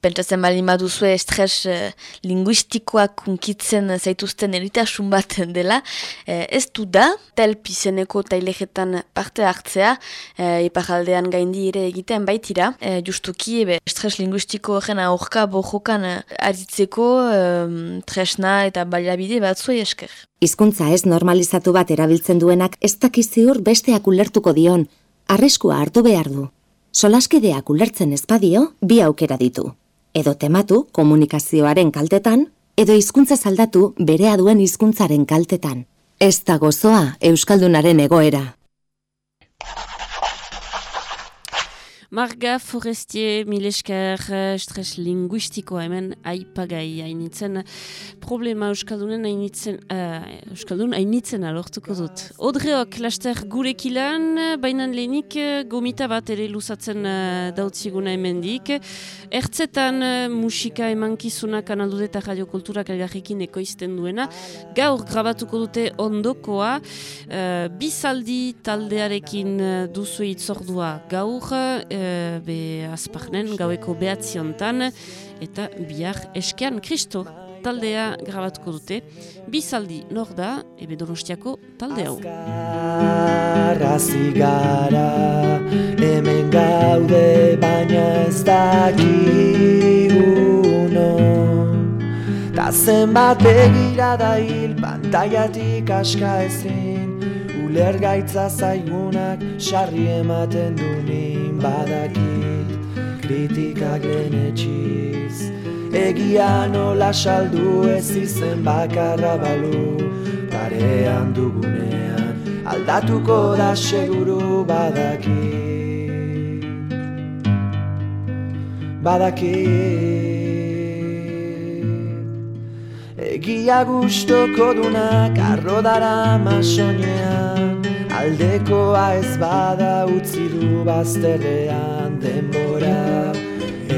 pentsatzen bali maduzue estres uh, linguistikoak kunkitzen zaituzten eritasun bat dela. Uh, ez du da, telpizeneko tailegetan parte hartzea, uh, ipajaldean gaindi ere egiten baitira. Uh, justuki, ebe, estres linguistiko horren aurka bojokan aritzeko tresna eta baliabide bat zuen esker. Hizkuntza ez normalizatu bat erabiltzen duenak ez dakiziur besteak ulertuko dion, arriskua hartu behar du. Solaskideak ulertzen ezpadio, bi aukera ditu. Edo tematu komunikazioaren kaltetan, edo hizkuntza saldatu berea duen hizkuntzaren kaltetan. Ez da gozoa Euskaldunaren egoera. Marga Forestier, Milesker, estres linguistikoa hemen aipagai hainitzen problema Euskaldunen hainitzen, uh, Euskaldun hainitzen alortuko dut. Odreok, laster gurekilan, bainan lehenik gomita bat ere luzatzen uh, dautziguna hemendik. Ertzetan uh, musika emankizuna kanaldude eta radiokulturak elgarrekin ekoizten duena. Gaur grabatuko dute ondokoa, uh, bizaldi taldearekin uh, duzu itzordua gaur, Be azparnen gaueko behatziontan eta bihar eskean kristo taldea grabatuko dute. Bizaldi nor da ebe donostiako talde hau. Gara hemen gaude baina ez dakiguno Ta zenbat egira da hil pantaiatik aska ezin Uler gaitza zaigunak sarri ematen du nin badakit. Kritikak genetxiz Egia nola saldu ez izen bakarra balu. Parean dugunean aldatuko da seguru badakit. Badakit Egia gustoko dunak arrodara masonean. Aldekoa ez bada utzi du bazterrean. Denbora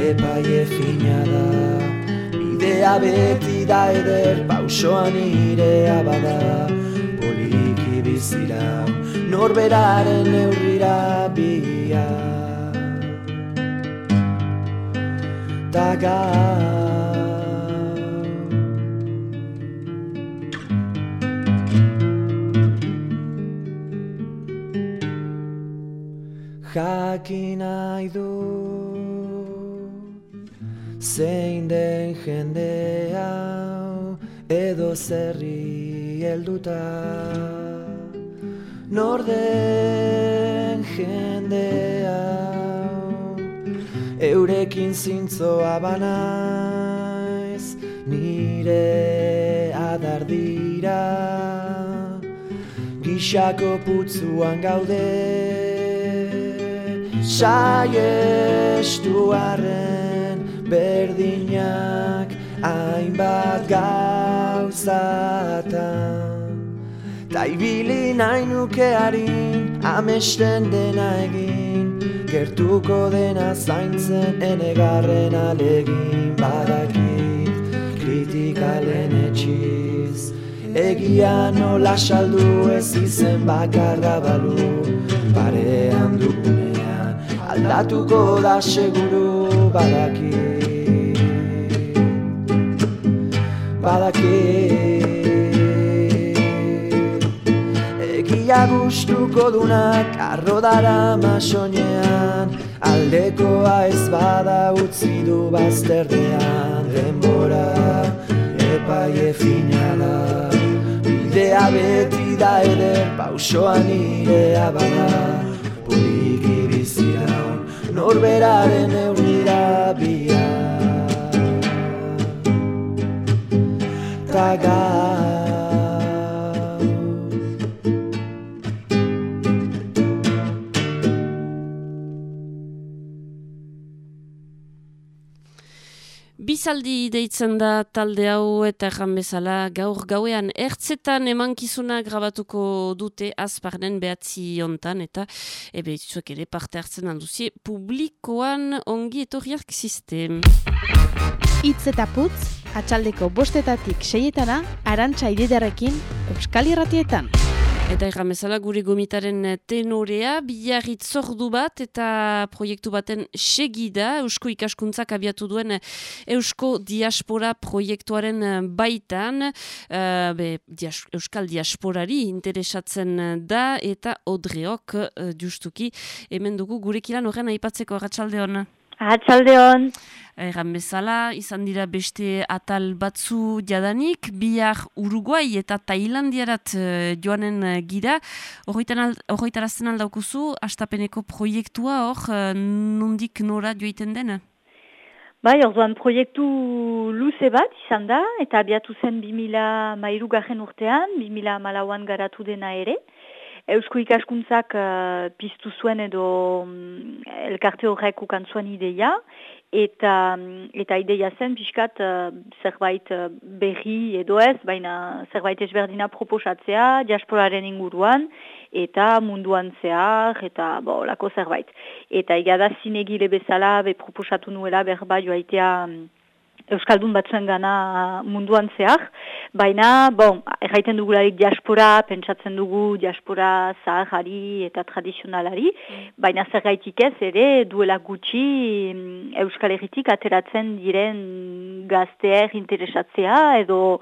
Epai efina da. Bidea beti da eder pausoan irea bada. Poliki bizira norberaren neurrira bia Tagar jakin nahi du zein den jendea edo zerri helduta. Norden jendea eurekin zintzoa banaiz nire adar dira. Gixako putzuan gaude saiestuaren berdinak hainbat gauzatan Ta ibili nahi nuke harin amesten dena egin. Gertuko dena zaintzen enegarren alegin. Badakit kritikalen etxiz Egia nola saldu ez izen bakarra balu. Parean dugune aldatuko da seguru badaki. Badaki. Ia gustuko dunak arrodara masonean Aldekoa ez bada utzi du bazterdean. Denbora epaie fina da Bidea beti da ere pausoan irea bada. Poliki bizia norberaren eurira bia Tagar Bizaldi deitzen da talde hau eta erran bezala gaur gauean ertzetan emankizuna grabatuko dute azparnen behatzi hontan eta ebe zuek ere parte hartzen alduzie publikoan ongi etorriak sistem. Itz eta putz, atxaldeko bostetatik seietana, arantxa ididarekin, Euskal Irratietan. Eta erramezala gure gomitaren tenorea, bilarrit zordu bat eta proiektu baten segida, Eusko ikaskuntzak abiatu duen Eusko Diaspora proiektuaren baitan, uh, be, dias, Euskal Diasporari interesatzen da eta odreok uh, justuki hemen dugu gurekilan horren aipatzeko ratxalde hona. Atxaldeon. Egan bezala, izan dira beste atal batzu jadanik, bihar Uruguai eta Tailandiarat uh, joanen uh, gira. Horroitarazten aldaukuzu, astapeneko proiektua hor, uh, nondik nora joiten dena? Bai, orduan proiektu luze bat izan da, eta abiatu zen 2000 mairu garen urtean, 2000 malauan garatu dena ere. Eusko ikaskuntzak uh, piztu zuen edo um, elkarte horrek ukan zuen ideia, eta, eta ideia zen pixkat uh, zerbait uh, berri edo ez, baina zerbait ezberdina proposatzea, diasporaren inguruan, eta munduan zehar, eta bo, lako zerbait. Eta egada zinegile bezala, be proposatu nuela berba joaitea... Um, Euskaldun batzuen gana munduan zehar, baina, bon, erraiten dugularik diaspora, pentsatzen dugu diaspora zaharari eta tradizionalari, mm. baina zer gaitik ez ere duela gutxi mm, Euskal Herritik ateratzen diren gazteer interesatzea edo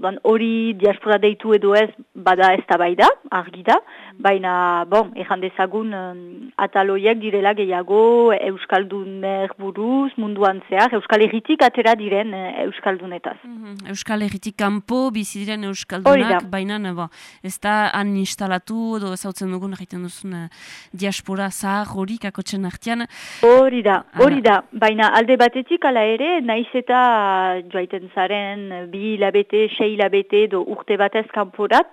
Odan hori diaspora deitu edo ez bada ez da bai da, argi da, baina, bon, ezan dezagun ataloiek direla gehiago Euskalduner buruz, munduan zehar, Euskal Herritik atera diren uh, Euskaldunetaz. Mm Euskal Herritik kanpo bizi diren Euskaldunak, baina bo, ez da han instalatu edo ezautzen dugun egiten duzun uh, diaspora zahar hori kakotzen artian. Hori da, hori da, baina alde batetik ala ere, naiz eta joaiten zaren bi labete sei hilabete edo urte batez kanporat,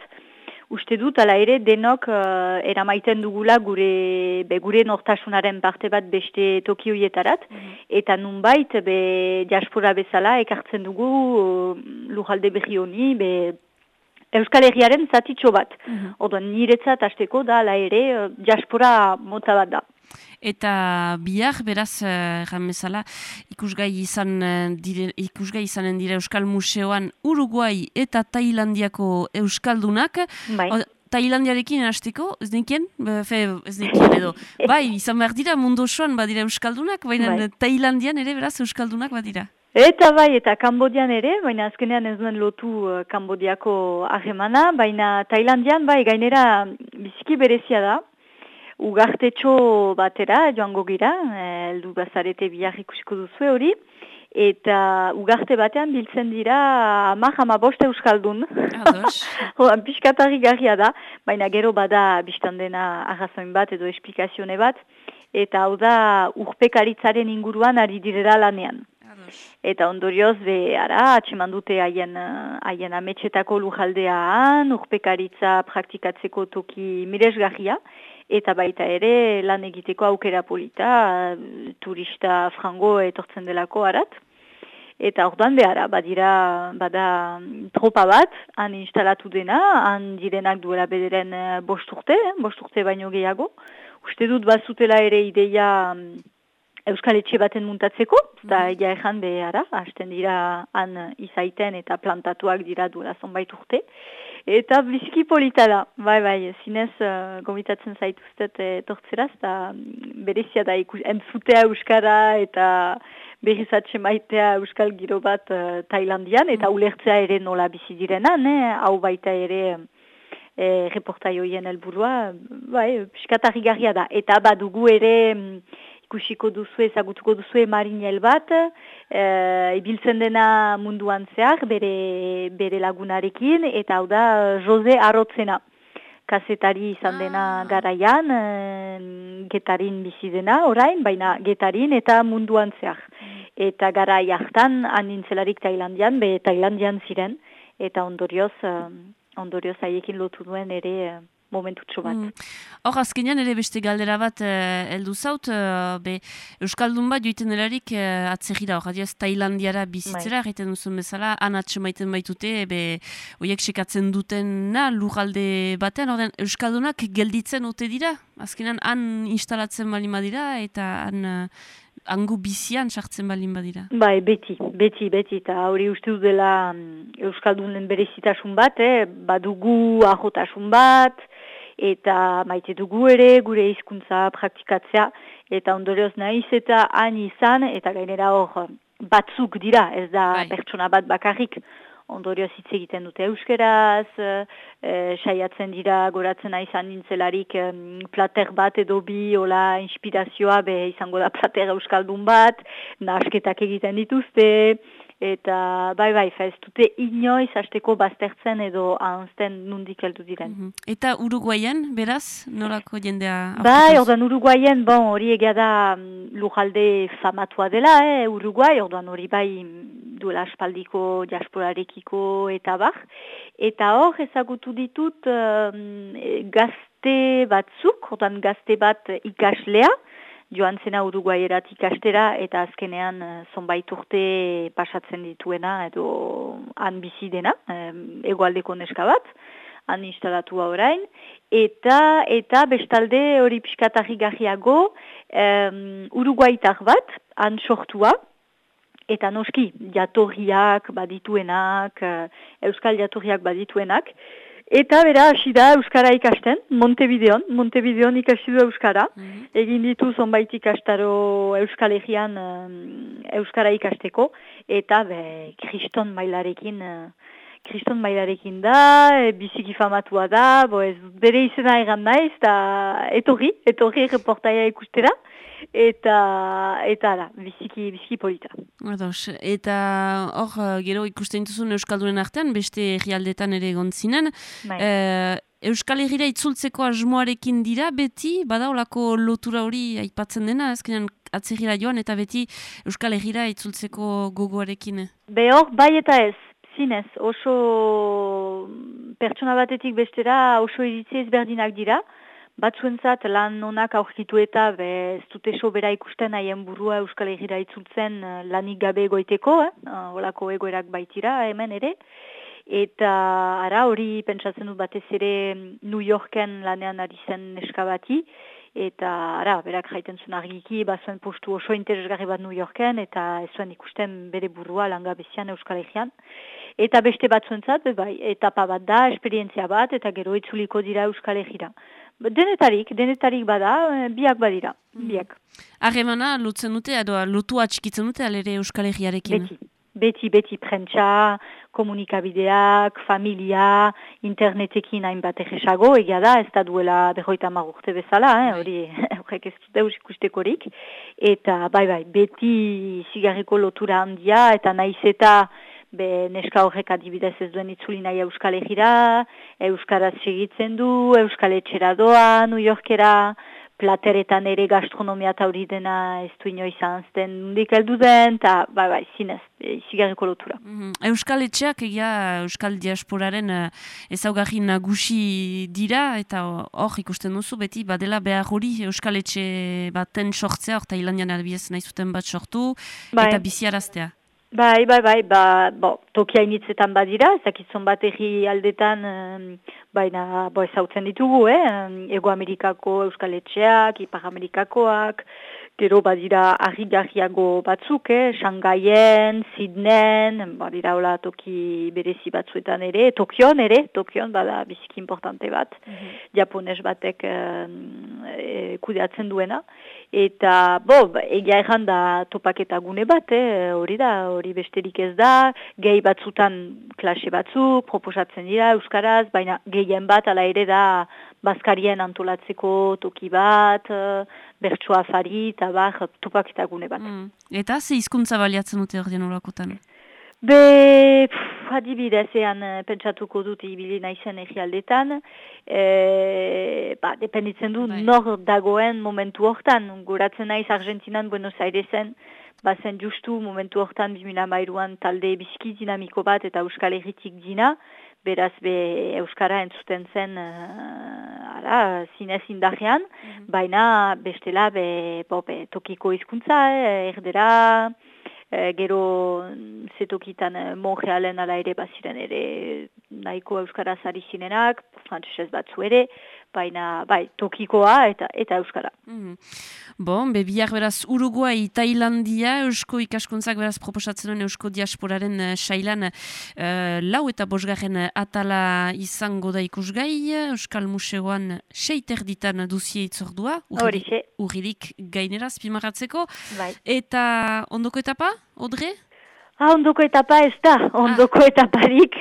uste dut, ala ere, denok uh, eramaiten dugula gure, be, gure nortasunaren parte bat beste toki hoietarat, mm. eta nunbait, be, diaspora bezala, ekartzen dugu uh, lujalde berri honi, be, Euskal Herriaren zatitxo bat. Mm -hmm. Odo, niretzat azteko da, ala ere, uh, diaspora mota bat da. Eta bihar, beraz, uh, ikusgai, izan, uh, dire, ikusgai izanen dire Euskal Museoan Uruguai eta Tailandiako Euskaldunak. Bai. O, Tailandiarekin hasteko, ez nekien? Fe, ez nekien edo. bai, izan behar dira mundu osoan badira Euskaldunak, baina bai. Tailandian ere beraz Euskaldunak badira. Eta bai, eta Kambodian ere, baina azkenean ez duen lotu uh, Kambodiako ahemana, baina Tailandian bai gainera biziki berezia da, ugartetxo batera joango gira, eh, eldu bazarete bihar ikusiko duzu hori, eta ugarte batean biltzen dira amak ama boste euskaldun. Horan piskatari garria da, baina gero bada biztan dena arrazoin bat edo esplikazione bat, eta hau da urpekaritzaren inguruan ari direra lanean. Eta ondorioz, be, ara, atseman dute haien, haien ametxetako lujaldeaan, urpekaritza praktikatzeko toki miresgarria, eta baita ere lan egiteko aukera polita turista frango etortzen delako arat. Eta orduan behara, badira, bada tropa bat, han instalatu dena, han direnak duela bederen eh, bosturte, eh, bosturte baino gehiago. Uste dut bazutela ere ideia mm, Euskal Etxe baten muntatzeko, eta mm. egia ezan behara, hasten dira han izaiten eta plantatuak dira duela zonbait urte. Eta biziki polita da, bai, bai, zinez uh, gomitatzen zaituztet etortzeraz, eta mm, berezia da ikus, entzutea Euskara eta berrizatxe maitea Euskal giro bat uh, Tailandian, eta mm. ulertzea ere nola bizi direnan, hau baita ere e, reportaioien helburua, bai, piskatarri garria da. Eta badugu ere mm, ikusiko duzu ezagutuko duzu marinel bat, e, ibiltzen dena munduan zehar, bere, bere lagunarekin, eta hau da Jose Arrotzena kazetari izan dena ah. garaian, e, getarin bizi dena orain, baina getarin eta munduan zehar. Eta gara hartan, anintzelarik Tailandian, be Tailandian ziren, eta ondorioz, uh, ondorioz haiekin lotu duen ere uh, momentutxo bat. Mm. Hor, mm. azkenean ere beste galdera bat uh, eldu zaut, be, Euskaldun bat joiten erarik uh, atzegira, hor, adiaz, Tailandiara bizitzera, bai. egiten duzun bezala, anatxe maiten baitute, be, oiek sekatzen dutena lugalde batean, orden, Euskaldunak gelditzen ote dira? Azkenean, han instalatzen balima dira, eta han angu bizian sartzen balin badira. Bai, beti, beti, beti, eta hori uste dela um, Euskaldunen berezitasun bat, eh? badugu ahotasun bat, eta maite dugu ere, gure hizkuntza praktikatzea, eta ondorioz nahiz eta han izan, eta gainera hor batzuk dira, ez da bai. pertsona bat bakarrik, ondorioz hitz egiten dute euskeraz, e, saiatzen dira goratzen izan nintzelarik e, plater bat edo bi, ola inspirazioa be izango da plater euskaldun bat, nasketak egiten dituzte, eta bai bai, ez dute inoiz hasteko baztertzen edo ahanzten nundik heldu diren. Mm Eta Uruguayen, beraz, norako jendea? Bai, orduan Uruguayen, bon, hori egia da mm, lujalde famatua dela, eh, Uruguay, orduan hori bai mm, duela aspaldiko jasporarekiko eta bar. Eta hor ezagutu ditut um, gazte batzuk, orduan gazte bat ikaslea, joan zena Uruguayerat ikastera eta azkenean eh, zonbait urte pasatzen dituena edo han bizi dena, egoaldeko neska bat, han instalatu orain, eta eta bestalde hori piskatarri gajiago um, Uruguaitar bat, han sortua, eta noski jatorriak badituenak, euskal jatorriak badituenak, Eta bera, hasi da Euskara ikasten, Montevideon, Montevideon ikasi du Euskara. Mm Egin ditu zonbait ikastaro Euskal Egean Euskara ikasteko. Eta be, kriston mailarekin, uh, kriston mailarekin da, e, biziki famatua da, bo ez bere izena egan naiz, eta etorri, etorri reportaia ikustera eta eta da, biziki, biziki polita. Ados, eta hor, eh, gero ikusten duzun Euskaldunen artean, beste herrialdetan ere gontzinen, bai. e, Euskal Herriera itzultzeko asmoarekin dira, beti, bada olako lotura hori aipatzen dena, ezkenean atzerira joan, eta beti Euskal Herriera itzultzeko gogoarekin? Be hor, bai eta ez, zinez, oso pertsona batetik bestera oso iritzi ezberdinak dira, Batzuentzat lan onak aurkitu eta be, ez dute sobera ikusten haien burua Euskal Herriera itzultzen eh, lanik gabe egoiteko, eh? Ah, holako egoerak baitira hemen ere. Eta ara hori pentsatzen dut batez ere New Yorken lanean ari zen eskabati. Eta ara, berak jaiten zuen argiki, bazuen postu oso interesgarri bat New Yorken, eta ez zuen ikusten bere burua langabezian Euskal Herrian. Eta beste batzuentzat, bai, etapa bat da, esperientzia bat, eta gero itzuliko dira Euskal Herriera. Denetarik, denetarik bada, eh, biak badira, mm. biak. Arremana, lutzen dute, edo lutu atxikitzen dute, alere Euskal Herriarekin? Beti, beti, beti prentsa, komunikabideak, familia, internetekin hainbat egesago, egia da, ez da duela berroita magurte bezala, eh, bai. hori horrek ez dut deus ikustekorik. Eta, bai, bai, beti zigarriko lotura handia, eta naiz eta be neska horrek adibidez ez duen itzuli nahi Euskal Egira, Euskaraz segitzen du, Euskal Etxera doa, New Yorkera, plateretan ere gastronomia eta hori dena ez du inoiz anzten nundik eldu den, eta bai bai, zinez, izigarriko lotura. Mm Euskal Etxeak egia Euskal Diasporaren uh, ezaugarri nagusi dira, eta hor ikusten duzu beti, badela behar hori Euskal Etxe baten sortzea, hor Tailandian albiez nahi zuten bat sortu, bai. eta biziaraztea. Bai, bai, bai, ba, bo, tokia initzetan badira, ezakitzon bat egi aldetan, baina, bo, ezautzen ditugu, eh? Ego Amerikako Euskal Etxeak, Ipar Amerikakoak, gero badira argi-garriago batzuk, eh? Shangaien, Sidnen, badira hola toki berezi batzuetan ere, Tokion ere, Tokion bada biziki importante bat, mm -hmm. japones batek e, kudeatzen duena, Eta, bo, egia erran da topaketa gune bat, eh, hori da, hori besterik ez da, gehi batzutan klase batzuk, proposatzen dira Euskaraz, baina gehien bat ala ere da Bazkarien antolatzeko toki bat, uh, bertsua fari, eta bar, topaketa gune bat. Mm. Eta ze hizkuntza baliatzen dute hori olakotan? Be, pff, adibidez, ean eh, pentsatuko dut ibili naizen egialdetan, e, ba, dependitzen du bai. nor dagoen momentu hortan, guratzen naiz Argentinan, Buenos Airesen, bazen justu momentu hortan 2000 mairuan talde bizki dinamiko bat eta Euskal Herritik dina, beraz be Euskara entzuten zen uh, ara, zinez indajean, mhm. baina bestela be, bo, be, tokiko hizkuntza, eh, erdera, e, gero zetokitan e, monrealen ala ere baziren ere nahiko euskaraz ari zinenak, frantzesez batzu ere, baina bai, tokikoa eta eta euskara. Mm Bon, bebiak beraz Uruguai, Tailandia, Eusko ikaskuntzak beraz proposatzen duen Eusko diasporaren uh, sailan uh, lau eta bosgarren atala izango da ikusgai, Euskal Museoan seiter ditan duzie itzordua, urridik gaineraz pimaratzeko, bai. eta ondoko etapa, Odre? Ah, ondoko etapa ez da, ondoko ah. etaparik.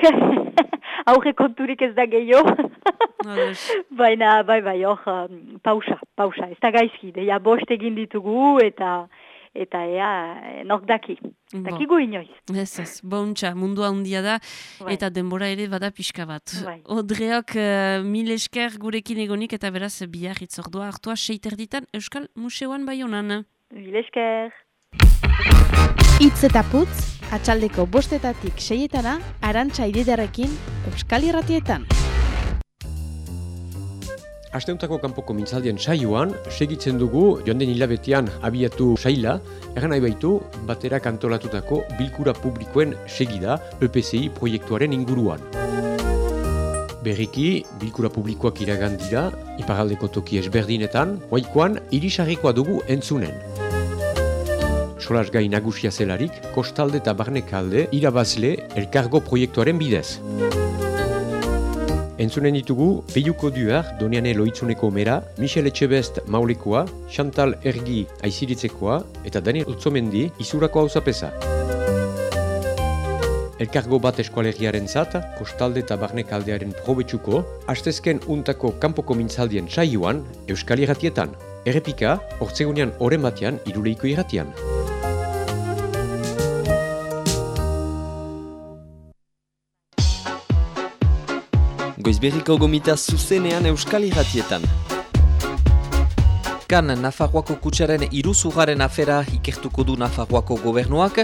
Aurre konturik ez da gehiago. Baina, bai, bai, hor, um, pausa, pausa, ez da gaizki, deia bost egin ditugu eta eta ea, nok daki, daki gu inoiz. Ez ez, bontxa, mundua handia da, bai. eta denbora ere bada pixka bat. Bai. Odreok, uh, mil esker gurekin egonik eta beraz bihar itzordua hartua seiter ditan Euskal Museoan bai honan. Mil esker. Itz eta putz, atxaldeko bostetatik seietana, arantxa ididarekin Euskal Irratietan. Asteuntako kanpoko mintzaldien saioan, segitzen dugu, joan den hilabetean abiatu saila, eran nahi baitu, batera kantolatutako bilkura publikoen segida EPCI proiektuaren inguruan. Berriki, bilkura publikoak iragan dira, iparaldeko toki ezberdinetan, oaikoan, irisarrikoa dugu entzunen. Solas gai nagusia zelarik, kostalde eta barnekalde irabazle elkargo proiektuaren bidez. Entzunen ditugu, Peiuko Duar, Doniane Loitzuneko Mera, Michel Etxebest Maulekoa, Chantal Ergi Aiziritzekoa eta Daniel Utzomendi Izurako Hauzapesa. Elkargo bat eskualeriaren zat, kostalde eta barnekaldearen probetsuko, hastezken untako kanpoko mintzaldien saioan, Euskal Iratietan. Errepika, ortsegunean oren batean, iruleiko iratian. Goizberriko gomita zuzenean euskal irratietan. Kan Nafarroako kutsaren iruzugaren afera ikertuko du Nafarroako gobernuak.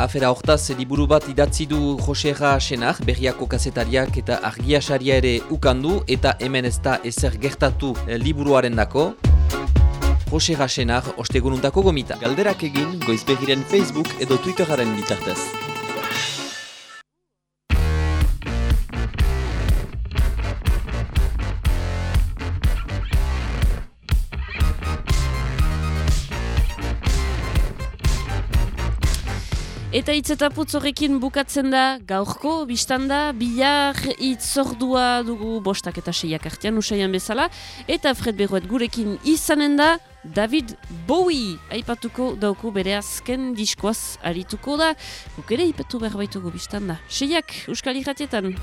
Afera hortaz, liburu bat idatzi du Josera Senar, berriako kazetariak eta argiasaria ere ukandu eta hemen ez da ezer gertatu eh, liburuaren dako. Josera Senar, ostegununtako gomita. Galderak egin, goizberriren Facebook edo Twitteraren bitartez. Eta hitz eta putz horrekin bukatzen da gaurko, biztan da, bihar itzordua dugu bostak eta seiak artean usaian bezala. Eta Fred Berroet gurekin izanen da, David Bowie aipatuko dauko bere azken diskoaz arituko da. Guk ere ipatu behar baitugu biztan da. Seiak, Euskal Iratietan.